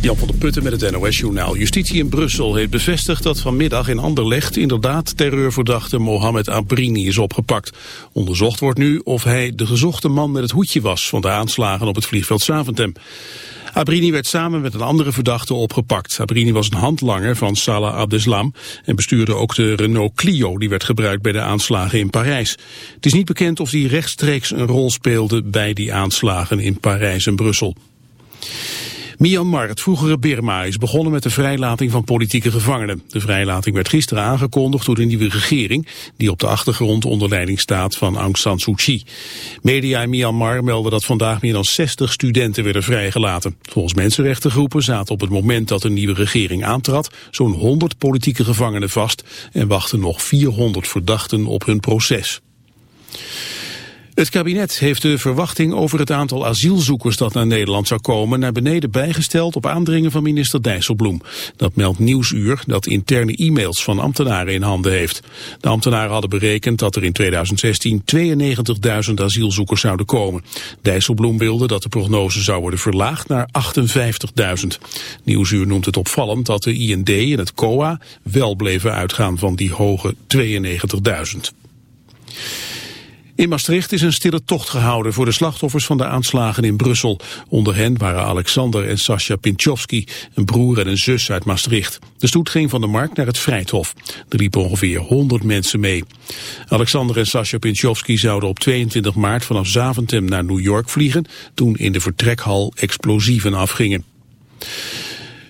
Jan van der Putten met het NOS-journaal. Justitie in Brussel heeft bevestigd dat vanmiddag in Anderlecht inderdaad terreurverdachte Mohamed Abrini is opgepakt. Onderzocht wordt nu of hij de gezochte man met het hoedje was van de aanslagen op het vliegveld Zaventem. Abrini werd samen met een andere verdachte opgepakt. Abrini was een handlanger van Salah Abdeslam en bestuurde ook de Renault Clio die werd gebruikt bij de aanslagen in Parijs. Het is niet bekend of hij rechtstreeks een rol speelde bij die aanslagen in Parijs en Brussel. Myanmar, het vroegere Birma, is begonnen met de vrijlating van politieke gevangenen. De vrijlating werd gisteren aangekondigd door de nieuwe regering, die op de achtergrond onder leiding staat van Aung San Suu Kyi. Media in Myanmar melden dat vandaag meer dan 60 studenten werden vrijgelaten. Volgens mensenrechtengroepen zaten op het moment dat de nieuwe regering aantrad zo'n 100 politieke gevangenen vast en wachten nog 400 verdachten op hun proces. Het kabinet heeft de verwachting over het aantal asielzoekers dat naar Nederland zou komen naar beneden bijgesteld op aandringen van minister Dijsselbloem. Dat meldt Nieuwsuur dat interne e-mails van ambtenaren in handen heeft. De ambtenaren hadden berekend dat er in 2016 92.000 asielzoekers zouden komen. Dijsselbloem wilde dat de prognose zou worden verlaagd naar 58.000. Nieuwsuur noemt het opvallend dat de IND en het COA wel bleven uitgaan van die hoge 92.000. In Maastricht is een stille tocht gehouden voor de slachtoffers van de aanslagen in Brussel. Onder hen waren Alexander en Sascha Pinchowski, een broer en een zus uit Maastricht. De stoet ging van de markt naar het Vrijthof. Er liepen ongeveer 100 mensen mee. Alexander en Sascha Pinchowski zouden op 22 maart vanaf Zaventem naar New York vliegen, toen in de vertrekhal explosieven afgingen.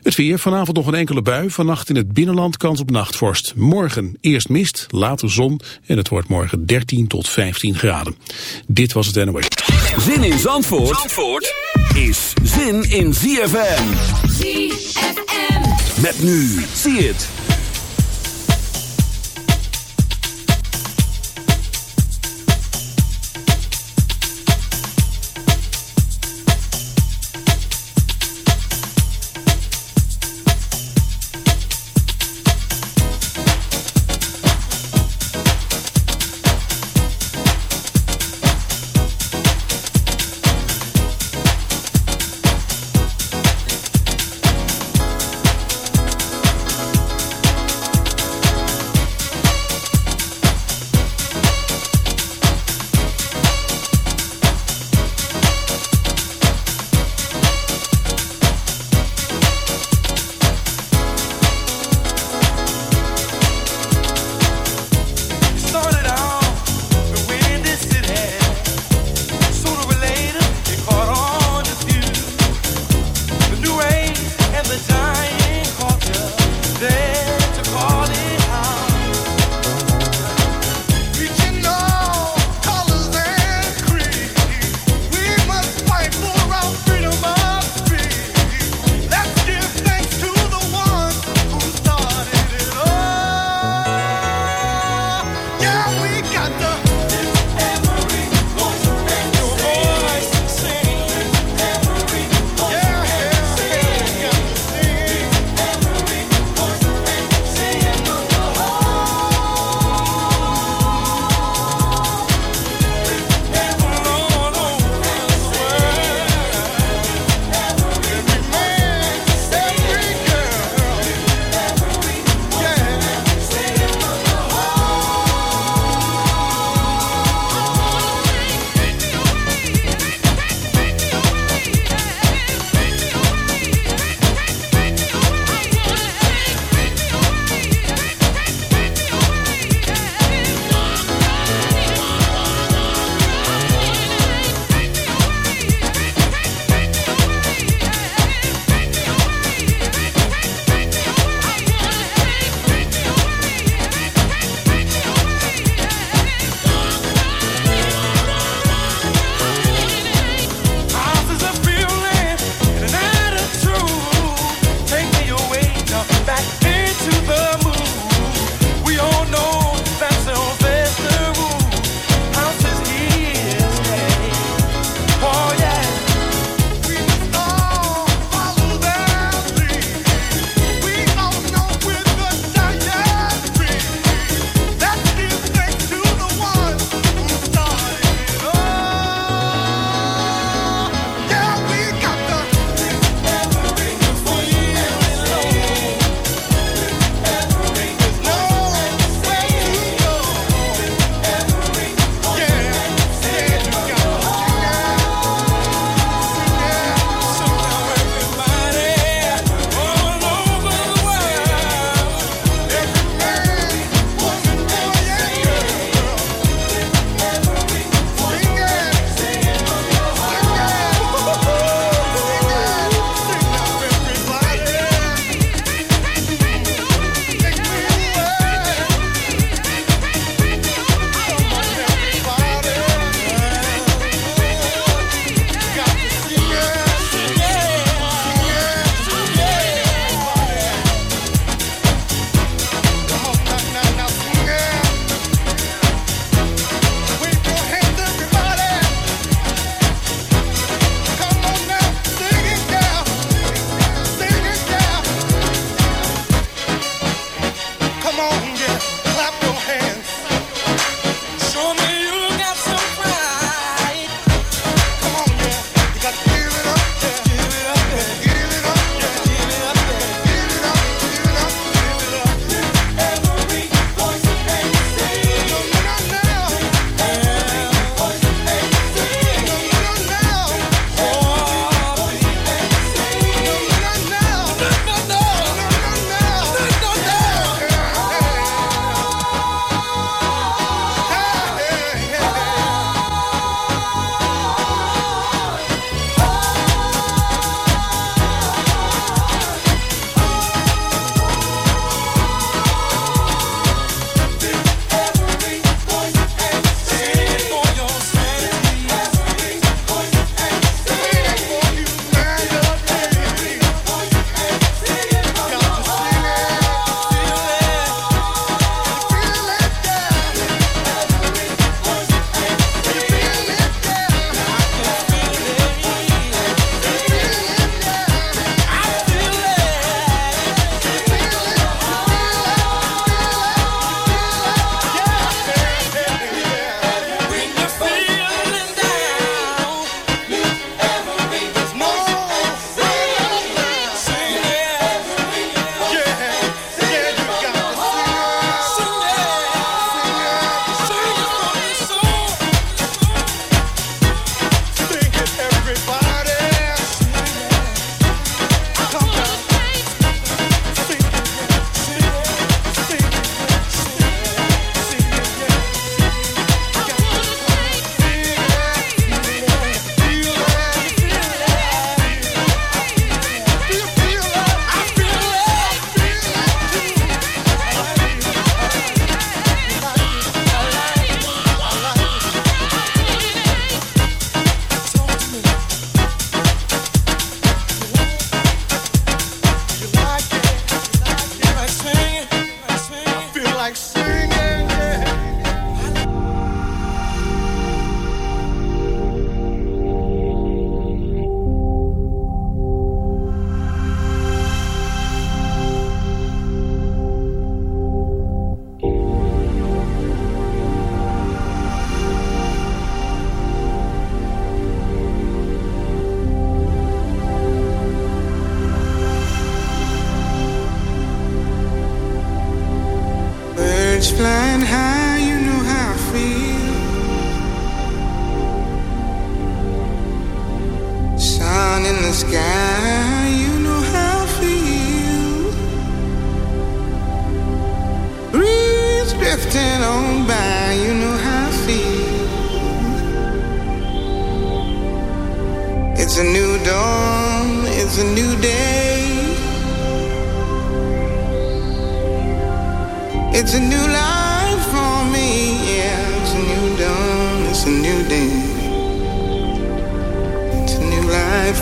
Het weer, vanavond nog een enkele bui. Vannacht in het binnenland kans op nachtvorst. Morgen eerst mist, later zon en het wordt morgen 13 tot 15 graden. Dit was het NOS. Zin in Zandvoort, Zandvoort is zin in ZFM. ZFM. Met nu, zie het.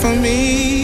For me.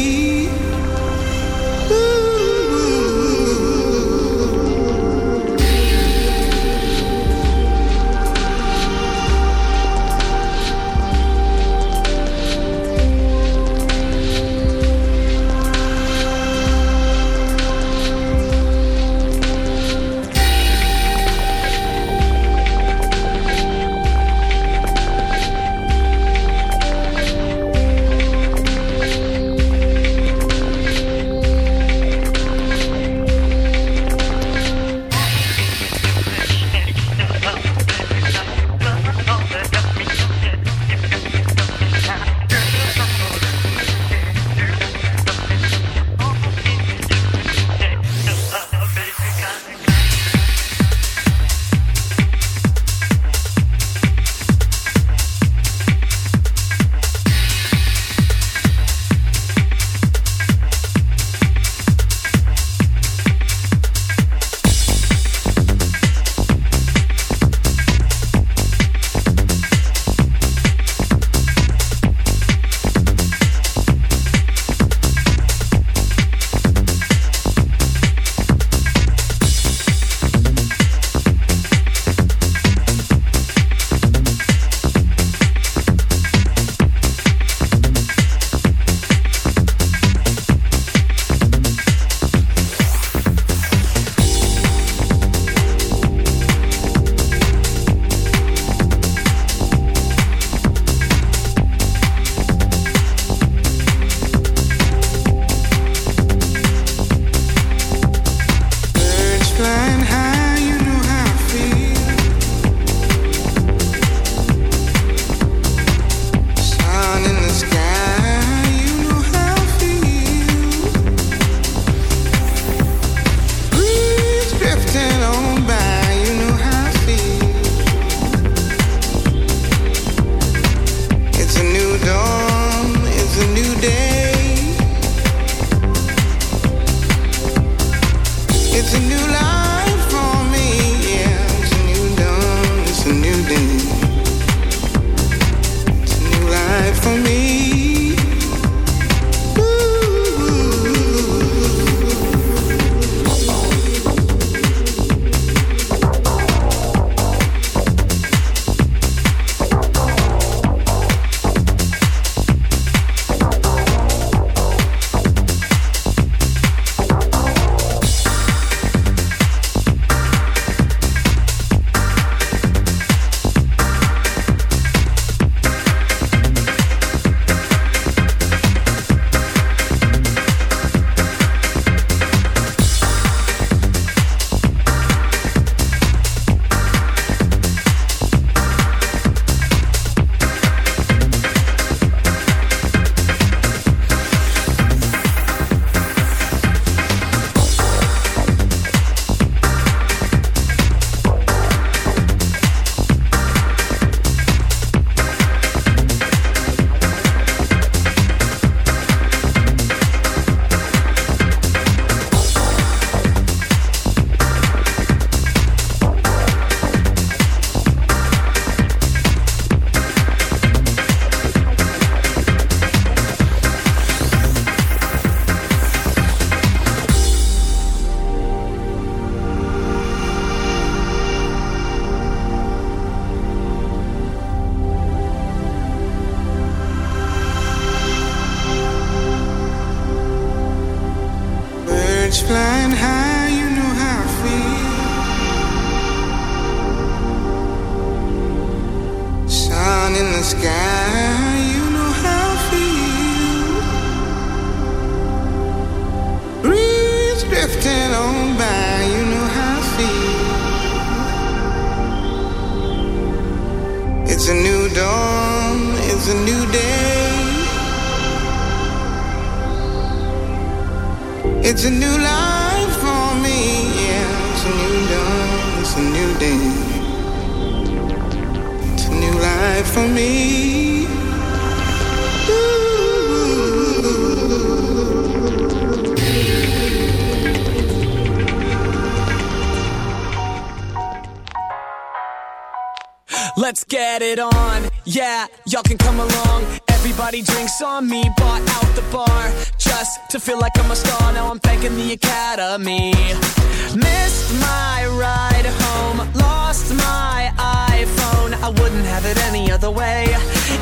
Wouldn't have it any other way.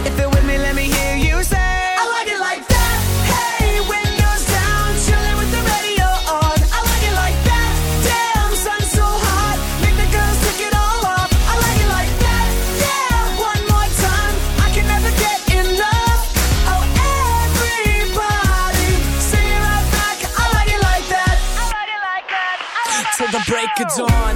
If you're with me, let me hear you say. I like it like that. Hey, windows down, chilling with the radio on. I like it like that. Damn, sun so hot, make the girls it all. I like it like that. Yeah, one more time, I can never get enough. Oh, everybody, sing it right back. I like it like that. I like it like that. Till the break of dawn,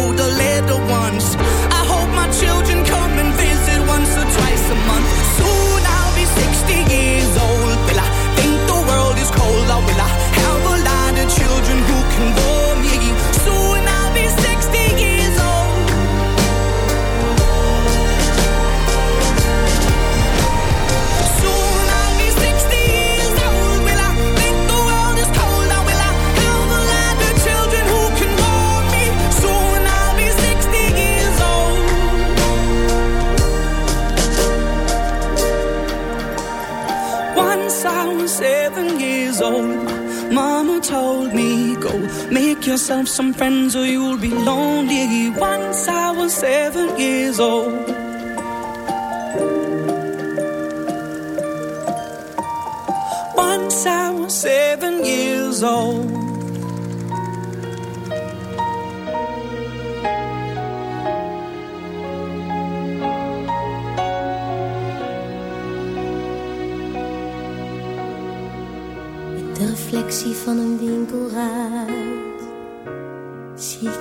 make yourself some friends or you'll be lonely. Once I was seven years old. Once I was seven years old. De reflectie van een ik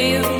feel